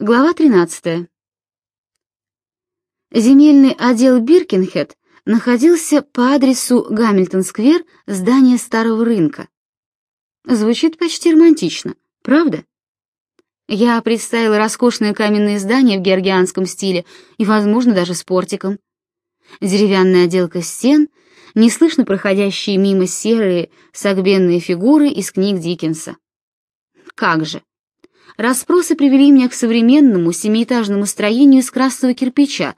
Глава 13. Земельный отдел Биркинхед находился по адресу Гамильтон-сквер, здание старого рынка. Звучит почти романтично, правда? Я представила роскошное каменное здание в георгианском стиле и, возможно, даже с портиком. Деревянная отделка стен, неслышно проходящие мимо серые согбенные фигуры из книг Диккенса. Как же! Расспросы привели меня к современному семиэтажному строению из красного кирпича,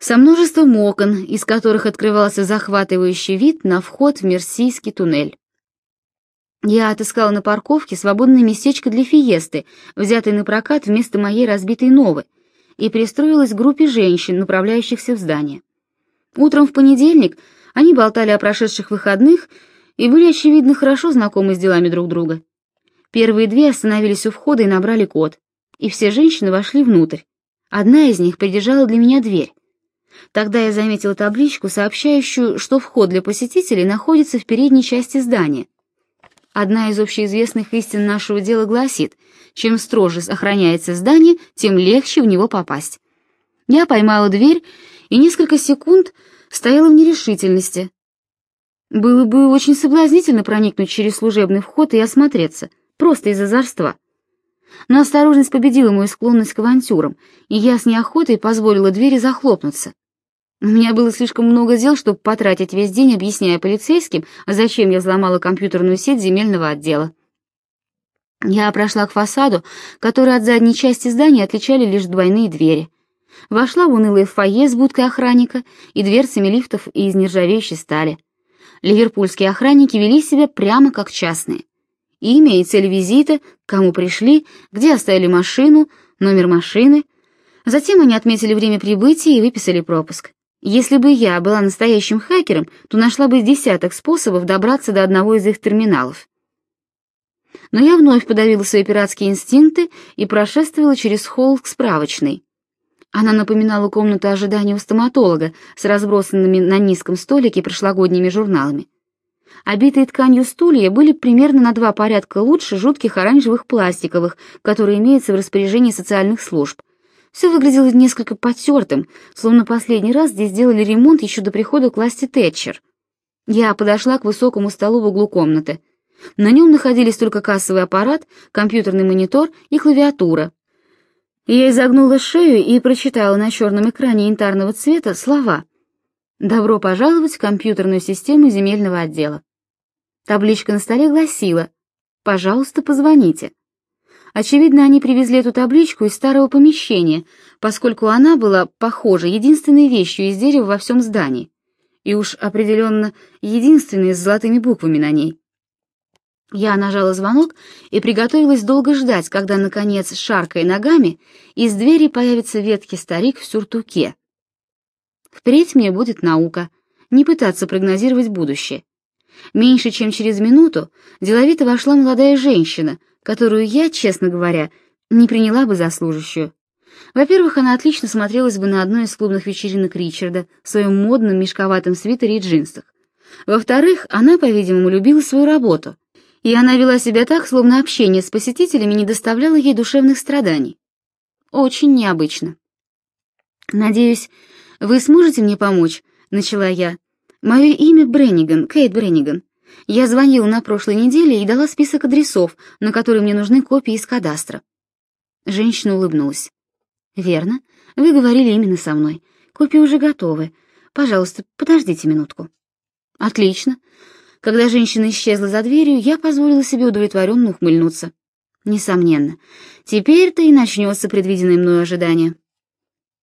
со множеством окон, из которых открывался захватывающий вид на вход в Мерсийский туннель. Я отыскала на парковке свободное местечко для фиесты, взятой на прокат вместо моей разбитой новой, и пристроилась к группе женщин, направляющихся в здание. Утром в понедельник они болтали о прошедших выходных и были, очевидно, хорошо знакомы с делами друг друга. Первые две остановились у входа и набрали код, и все женщины вошли внутрь. Одна из них придержала для меня дверь. Тогда я заметила табличку, сообщающую, что вход для посетителей находится в передней части здания. Одна из общеизвестных истин нашего дела гласит, чем строже охраняется здание, тем легче в него попасть. Я поймала дверь и несколько секунд стояла в нерешительности. Было бы очень соблазнительно проникнуть через служебный вход и осмотреться — просто из озорства. Но осторожность победила мою склонность к авантюрам, и я с неохотой позволила двери захлопнуться. У меня было слишком много дел, чтобы потратить весь день, объясняя полицейским, зачем я взломала компьютерную сеть земельного отдела. Я прошла к фасаду, который от задней части здания отличали лишь двойные двери. Вошла в унылое фойе с будкой охранника и дверцами лифтов из нержавеющей стали. Ливерпульские охранники вели себя прямо как частные имя и цель визита, кому пришли, где оставили машину, номер машины. Затем они отметили время прибытия и выписали пропуск. Если бы я была настоящим хакером, то нашла бы десяток способов добраться до одного из их терминалов. Но я вновь подавила свои пиратские инстинкты и прошествовала через холл к справочной. Она напоминала комнату ожидания у стоматолога с разбросанными на низком столике прошлогодними журналами. Обитые тканью стулья были примерно на два порядка лучше жутких оранжевых пластиковых, которые имеются в распоряжении социальных служб. Все выглядело несколько потертым, словно последний раз здесь сделали ремонт еще до прихода к власти Тэтчер. Я подошла к высокому столу в углу комнаты. На нем находились только кассовый аппарат, компьютерный монитор и клавиатура. Я изогнула шею и прочитала на черном экране янтарного цвета слова «Добро пожаловать в компьютерную систему земельного отдела». Табличка на столе гласила «Пожалуйста, позвоните». Очевидно, они привезли эту табличку из старого помещения, поскольку она была, похоже, единственной вещью из дерева во всем здании, и уж определенно единственной с золотыми буквами на ней. Я нажала звонок и приготовилась долго ждать, когда, наконец, шаркая ногами, из двери появится ветхий старик в сюртуке. Впредь мне будет наука, не пытаться прогнозировать будущее. Меньше чем через минуту деловито вошла молодая женщина, которую я, честно говоря, не приняла бы за служащую. Во-первых, она отлично смотрелась бы на одной из клубных вечеринок Ричарда в своем модном мешковатом свитере и джинсах. Во-вторых, она, по-видимому, любила свою работу, и она вела себя так, словно общение с посетителями не доставляло ей душевных страданий. Очень необычно. «Надеюсь, вы сможете мне помочь?» — начала я, Мое имя Бренниган, Кейт Бренниган. Я звонила на прошлой неделе и дала список адресов, на которые мне нужны копии из кадастра. Женщина улыбнулась. Верно, вы говорили именно со мной. Копии уже готовы. Пожалуйста, подождите минутку. Отлично. Когда женщина исчезла за дверью, я позволила себе удовлетворенно ухмыльнуться. Несомненно. Теперь-то и начнется предвиденное мною ожидание.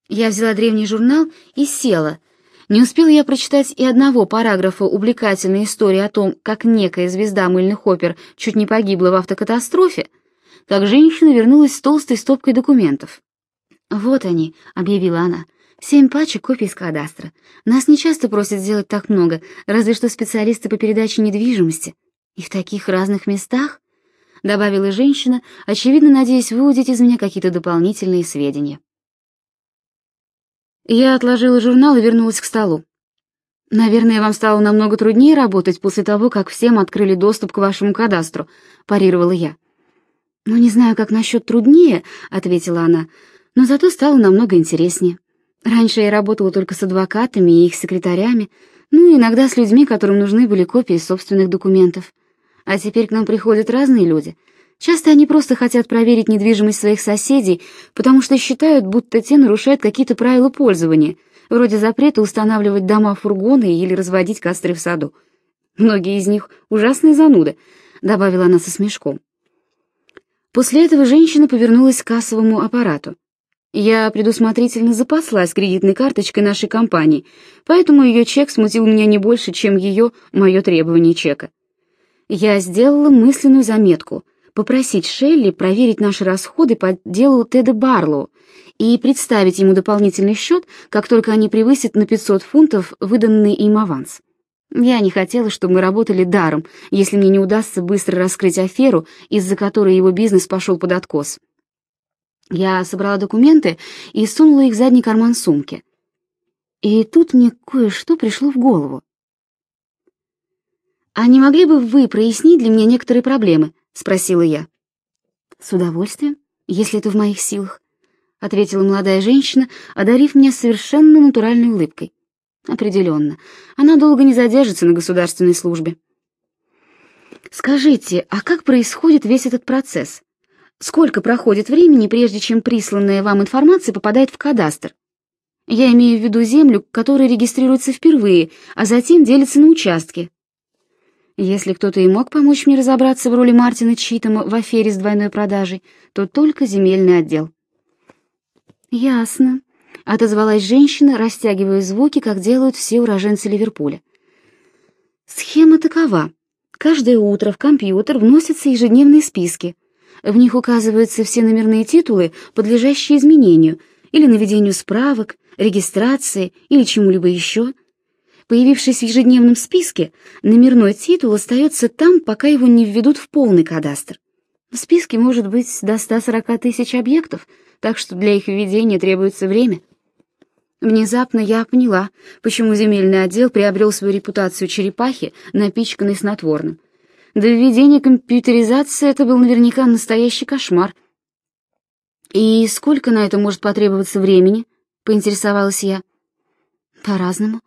Я взяла древний журнал и села — не успел я прочитать и одного параграфа увлекательной истории о том, как некая звезда мыльных опер чуть не погибла в автокатастрофе, как женщина вернулась с толстой стопкой документов. «Вот они», — объявила она, — «семь пачек копий из кадастра. Нас не часто просят сделать так много, разве что специалисты по передаче недвижимости. И в таких разных местах», — добавила женщина, очевидно надеясь выудить из меня какие-то дополнительные сведения. Я отложила журнал и вернулась к столу. «Наверное, вам стало намного труднее работать после того, как всем открыли доступ к вашему кадастру», — парировала я. «Ну, не знаю, как насчет труднее», — ответила она, — «но зато стало намного интереснее. Раньше я работала только с адвокатами и их секретарями, ну, иногда с людьми, которым нужны были копии собственных документов. А теперь к нам приходят разные люди. Часто они просто хотят проверить недвижимость своих соседей, потому что считают, будто те нарушают какие-то правила пользования, вроде запрета устанавливать дома-фургоны или разводить костры в саду. Многие из них ужасные зануды, добавила она со смешком. После этого женщина повернулась к кассовому аппарату. Я предусмотрительно запаслась кредитной карточкой нашей компании, поэтому ее чек смутил меня не больше, чем ее, мое требование чека. Я сделала мысленную заметку попросить Шелли проверить наши расходы по делу Теда Барлоу и представить ему дополнительный счет, как только они превысят на 500 фунтов выданный им аванс. Я не хотела, чтобы мы работали даром, если мне не удастся быстро раскрыть аферу, из-за которой его бизнес пошел под откос. Я собрала документы и сунула их в задний карман сумки. И тут мне кое-что пришло в голову. «А не могли бы вы прояснить для меня некоторые проблемы?» — спросила я. «С удовольствием, если это в моих силах», — ответила молодая женщина, одарив меня совершенно натуральной улыбкой. «Определенно, она долго не задержится на государственной службе». «Скажите, а как происходит весь этот процесс?» Сколько проходит времени, прежде чем присланная вам информация попадает в кадастр? Я имею в виду землю, которая регистрируется впервые, а затем делится на участки. Если кто-то и мог помочь мне разобраться в роли Мартина Читома в афере с двойной продажей, то только земельный отдел. «Ясно», — отозвалась женщина, растягивая звуки, как делают все уроженцы Ливерпуля. «Схема такова. Каждое утро в компьютер вносятся ежедневные списки, в них указываются все номерные титулы, подлежащие изменению, или наведению справок, регистрации или чему-либо еще. Появившись в ежедневном списке, номерной титул остается там, пока его не введут в полный кадастр. В списке может быть до 140 тысяч объектов, так что для их введения требуется время. Внезапно я поняла, почему земельный отдел приобрел свою репутацию черепахи, напичканной снотворным. До введения компьютеризации это был наверняка настоящий кошмар. «И сколько на это может потребоваться времени?» — поинтересовалась я. «По-разному.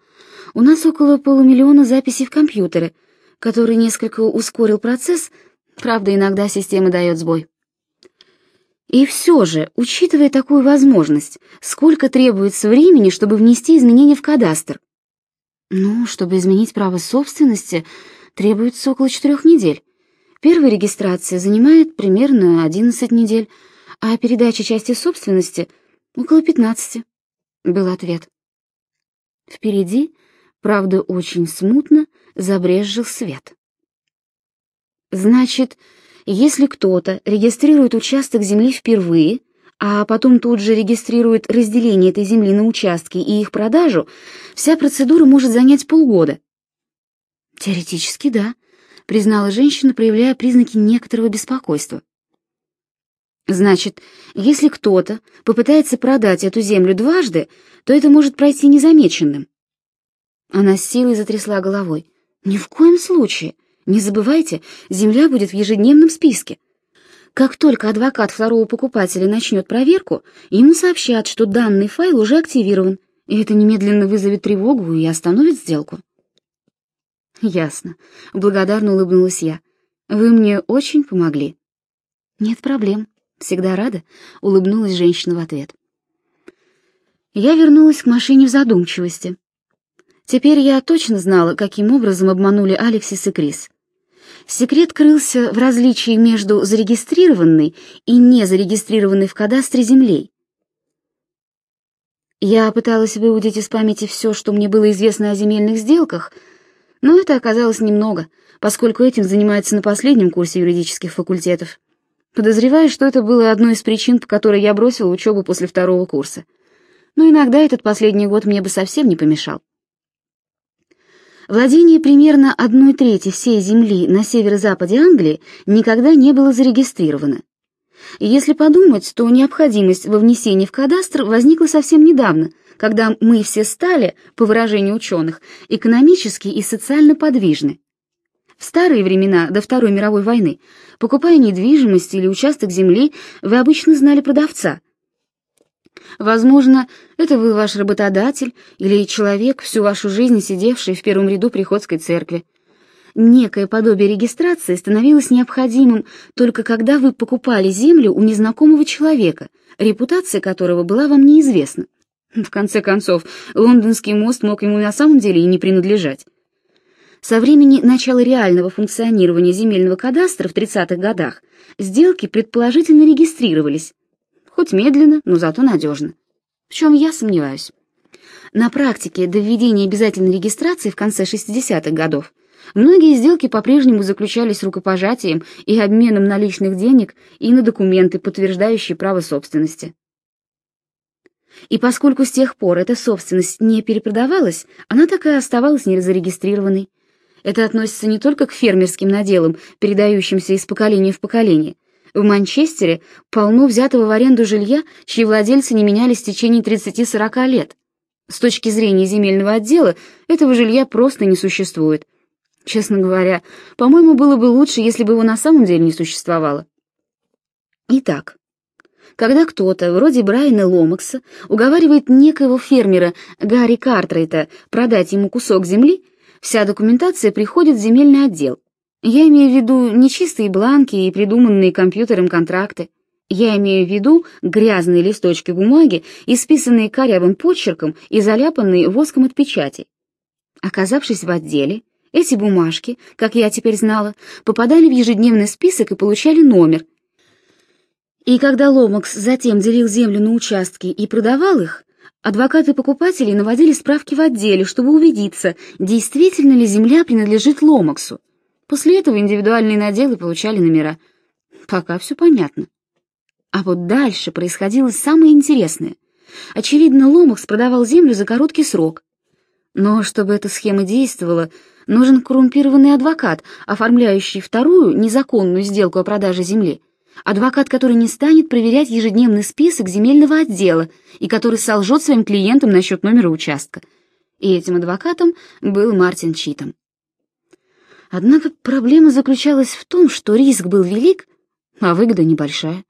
У нас около полумиллиона записей в компьютере, который несколько ускорил процесс, правда, иногда система дает сбой». И все же, учитывая такую возможность, сколько требуется времени, чтобы внести изменения в кадастр? Ну, чтобы изменить право собственности, требуется около четырех недель. Первая регистрация занимает примерно 11 недель, а передача части собственности — около 15, — был ответ. Впереди, правда, очень смутно, забрезжил свет. Значит, если кто-то регистрирует участок земли впервые, а потом тут же регистрирует разделение этой земли на участки и их продажу, вся процедура может занять полгода. Теоретически, да, признала женщина, проявляя признаки некоторого беспокойства. Значит, если кто-то попытается продать эту землю дважды, то это может пройти незамеченным. Она с силой затрясла головой. Ни в коем случае. Не забывайте, земля будет в ежедневном списке. Как только адвокат второго покупателя начнет проверку, ему сообщат, что данный файл уже активирован, и это немедленно вызовет тревогу и остановит сделку. «Ясно», — благодарно улыбнулась я. «Вы мне очень помогли». «Нет проблем. Всегда рада», — улыбнулась женщина в ответ. Я вернулась к машине в задумчивости. Теперь я точно знала, каким образом обманули Алексис и Крис. Секрет крылся в различии между зарегистрированной и незарегистрированной в кадастре землей. Я пыталась выудить из памяти все, что мне было известно о земельных сделках — но это оказалось немного, поскольку этим занимаются на последнем курсе юридических факультетов. Подозреваю, что это было одной из причин, по которой я бросила учебу после второго курса. Но иногда этот последний год мне бы совсем не помешал. Владение примерно одной трети всей земли на северо-западе Англии никогда не было зарегистрировано. Если подумать, то необходимость во внесении в кадастр возникла совсем недавно — когда мы все стали, по выражению ученых, экономически и социально подвижны. В старые времена, до Второй мировой войны, покупая недвижимость или участок земли, вы обычно знали продавца. Возможно, это был ваш работодатель или человек, всю вашу жизнь сидевший в первом ряду приходской церкви. Некое подобие регистрации становилось необходимым только когда вы покупали землю у незнакомого человека, репутация которого была вам неизвестна. В конце концов, лондонский мост мог ему на самом деле и не принадлежать. Со времени начала реального функционирования земельного кадастра в 30-х годах сделки предположительно регистрировались. Хоть медленно, но зато надежно. В чем я сомневаюсь. На практике до введения обязательной регистрации в конце 60-х годов многие сделки по-прежнему заключались рукопожатием и обменом наличных денег и на документы, подтверждающие право собственности. И поскольку с тех пор эта собственность не перепродавалась, она так и оставалась незарегистрированной, это относится не только к фермерским наделам, передающимся из поколения в поколение. В Манчестере полно взятого в аренду жилья, чьи владельцы не менялись в течение 30-40 лет. С точки зрения земельного отдела, этого жилья просто не существует. Честно говоря, по-моему, было бы лучше, если бы его на самом деле не существовало. Итак, когда кто-то, вроде Брайана Ломакса, уговаривает некоего фермера Гарри Картрейта продать ему кусок земли, Вся документация приходит в земельный отдел. Я имею в виду не чистые бланки и придуманные компьютером контракты. Я имею в виду грязные листочки бумаги, исписанные корявым почерком и заляпанные воском от печати. Оказавшись в отделе, эти бумажки, как я теперь знала, попадали в ежедневный список и получали номер. И когда Ломакс затем делил землю на участки и продавал их, Адвокаты покупателей наводили справки в отделе, чтобы убедиться, действительно ли земля принадлежит Ломаксу. После этого индивидуальные наделы получали номера. Пока все понятно. А вот дальше происходило самое интересное. Очевидно, Ломакс продавал землю за короткий срок. Но чтобы эта схема действовала, нужен коррумпированный адвокат, оформляющий вторую незаконную сделку о продаже земли — Адвокат, который не станет проверять ежедневный список земельного отдела и который солжет своим клиентам насчет номера участка. И этим адвокатом был Мартин Читом. Однако проблема заключалась в том, что риск был велик, а выгода небольшая.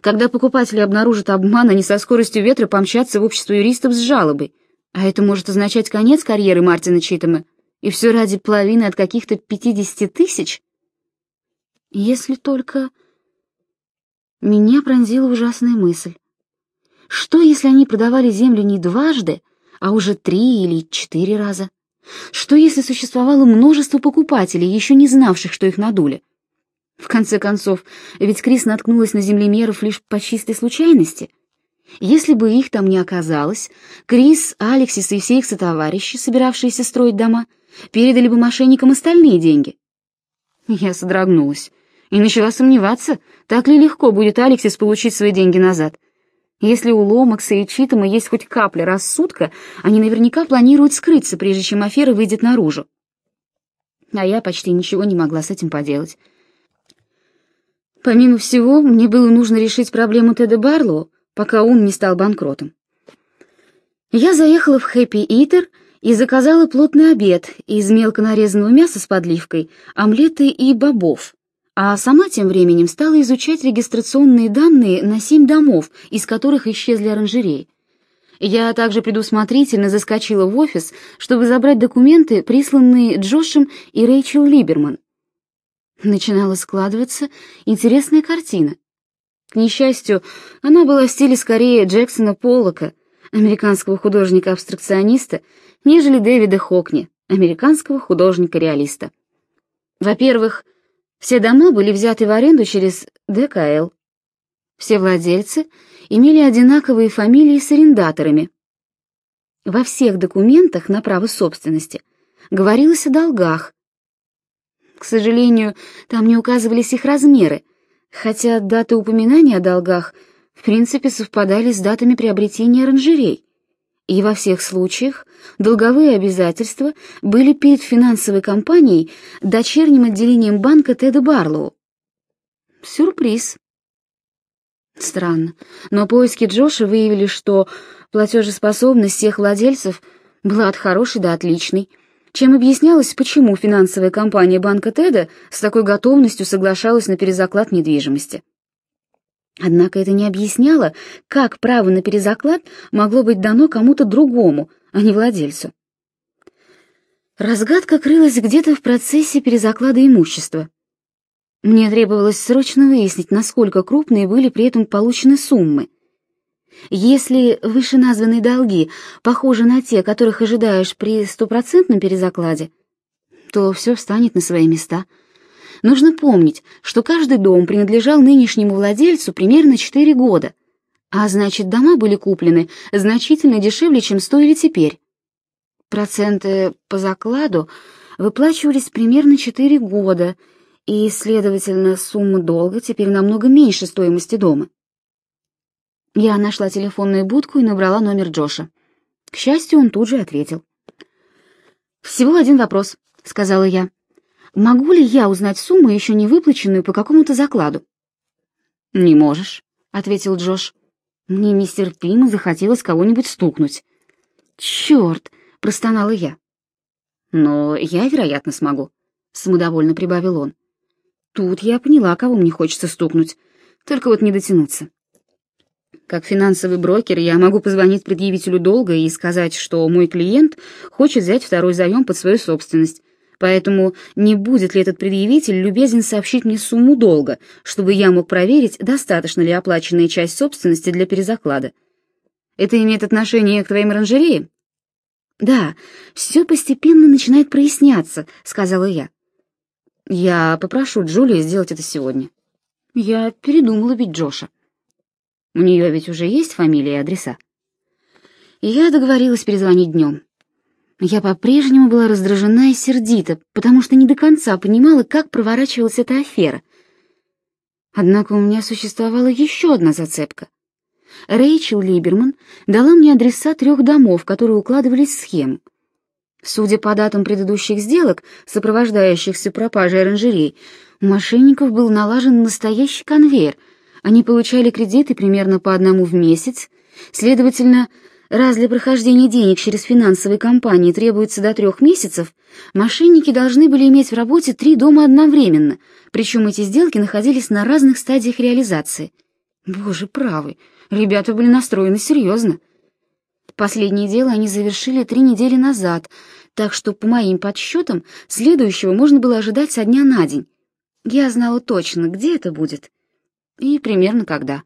Когда покупатели обнаружат обман, они со скоростью ветра помчатся в общество юристов с жалобой, а это может означать конец карьеры Мартина Читома, и все ради половины от каких-то 50 тысяч. Если только... Меня пронзила ужасная мысль. Что, если они продавали землю не дважды, а уже три или четыре раза? Что, если существовало множество покупателей, еще не знавших, что их надули? В конце концов, ведь Крис наткнулась на землемеров лишь по чистой случайности. Если бы их там не оказалось, Крис, Алексис и все их сотоварищи, собиравшиеся строить дома, передали бы мошенникам остальные деньги. Я содрогнулась и начала сомневаться, так ли легко будет Алексис получить свои деньги назад. Если у Ломакса и Читома есть хоть капля рассудка, они наверняка планируют скрыться, прежде чем афера выйдет наружу. А я почти ничего не могла с этим поделать. Помимо всего, мне было нужно решить проблему Теда Барлоу, пока он не стал банкротом. Я заехала в Хэппи Итер и заказала плотный обед из мелко нарезанного мяса с подливкой, омлеты и бобов а сама тем временем стала изучать регистрационные данные на семь домов, из которых исчезли оранжереи. Я также предусмотрительно заскочила в офис, чтобы забрать документы, присланные Джошем и Рэйчел Либерман. Начинала складываться интересная картина. К несчастью, она была в стиле скорее Джексона Поллока, американского художника-абстракциониста, нежели Дэвида Хокни, американского художника-реалиста. Во-первых, все дома были взяты в аренду через ДКЛ. Все владельцы имели одинаковые фамилии с арендаторами. Во всех документах на право собственности говорилось о долгах. К сожалению, там не указывались их размеры, хотя даты упоминания о долгах в принципе совпадали с датами приобретения оранжерей и во всех случаях долговые обязательства были перед финансовой компанией дочерним отделением банка Теда Барлоу. Сюрприз. Странно, но поиски Джоша выявили, что платежеспособность всех владельцев была от хорошей до отличной, чем объяснялось, почему финансовая компания банка Теда с такой готовностью соглашалась на перезаклад недвижимости. Однако это не объясняло, как право на перезаклад могло быть дано кому-то другому, а не владельцу. Разгадка крылась где-то в процессе перезаклада имущества. Мне требовалось срочно выяснить, насколько крупные были при этом получены суммы. Если вышеназванные долги похожи на те, которых ожидаешь при стопроцентном перезакладе, то все встанет на свои места. Нужно помнить, что каждый дом принадлежал нынешнему владельцу примерно 4 года, а значит, дома были куплены значительно дешевле, чем стоили теперь. Проценты по закладу выплачивались примерно 4 года — и, следовательно, сумма долга теперь намного меньше стоимости дома. Я нашла телефонную будку и набрала номер Джоша. К счастью, он тут же ответил. «Всего один вопрос», — сказала я. «Могу ли я узнать сумму, еще не выплаченную по какому-то закладу?» «Не можешь», — ответил Джош. Мне нестерпимо захотелось кого-нибудь стукнуть. «Черт!» — простонала я. «Но я, вероятно, смогу», — самодовольно прибавил он. Тут я поняла, кого мне хочется стукнуть. Только вот не дотянуться. Как финансовый брокер я могу позвонить предъявителю долга и сказать, что мой клиент хочет взять второй заем под свою собственность. Поэтому не будет ли этот предъявитель любезен сообщить мне сумму долга, чтобы я мог проверить, достаточно ли оплаченная часть собственности для перезаклада. Это имеет отношение к твоим оранжереям? Да, все постепенно начинает проясняться, сказала я. Я попрошу Джулию сделать это сегодня. Я передумала бить Джоша. У нее ведь уже есть фамилия и адреса. я договорилась перезвонить днем. Я по-прежнему была раздражена и сердита, потому что не до конца понимала, как проворачивалась эта афера. Однако у меня существовала еще одна зацепка. Рэйчел Либерман дала мне адреса трех домов, которые укладывались в схему. Судя по датам предыдущих сделок, сопровождающихся пропажей оранжерей, у мошенников был налажен настоящий конвейер. Они получали кредиты примерно по одному в месяц. Следовательно, раз для прохождения денег через финансовые компании требуется до трех месяцев, мошенники должны были иметь в работе три дома одновременно, причем эти сделки находились на разных стадиях реализации. Боже правый, ребята были настроены серьезно. Последнее дело они завершили три недели назад, так что, по моим подсчетам, следующего можно было ожидать со дня на день. Я знала точно, где это будет и примерно когда.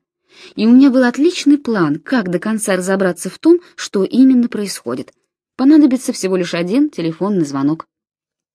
И у меня был отличный план, как до конца разобраться в том, что именно происходит. Понадобится всего лишь один телефонный звонок.